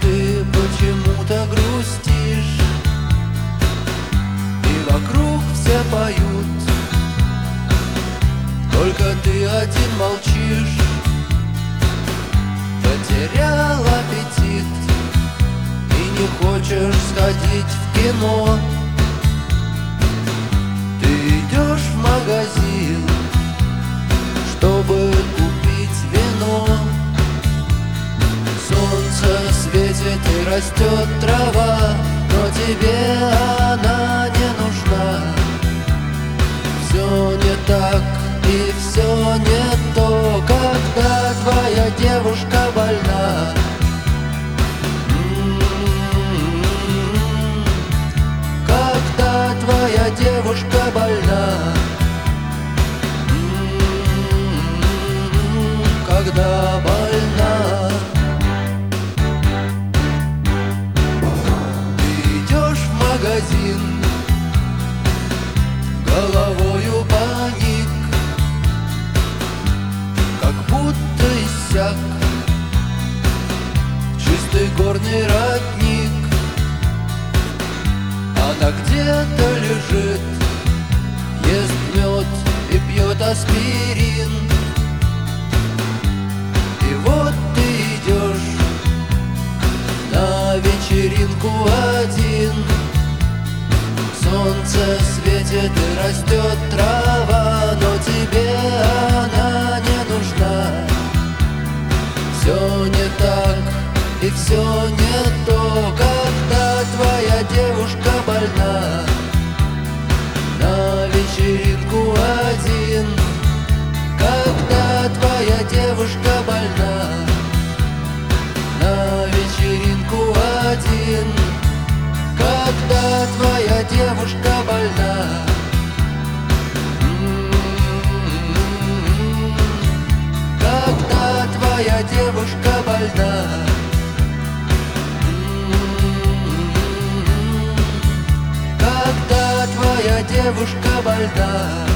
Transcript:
ты почему-то грустишь. И вокруг все поют. Только ты один молчишь. Потерял аппетит. И не хочешь сходить в кино. Ты идешь в магазин. Растет трава Но тебе она не нужна. Все не так и все не то Когда твоя девушка больна. Когда твоя девушка больна. Когда Чистый горный родник. Она где-то лежит Ест мед и пьет аспирин. И вот ты идешь На вечеринку один. Солнце светит и растет трава все не то Когда твоя девушка больна. На вечеринку один Когда твоя девушка больна. На вечеринку один Когда твоя девушка больна. Когда твоя девушка больна Девушка больна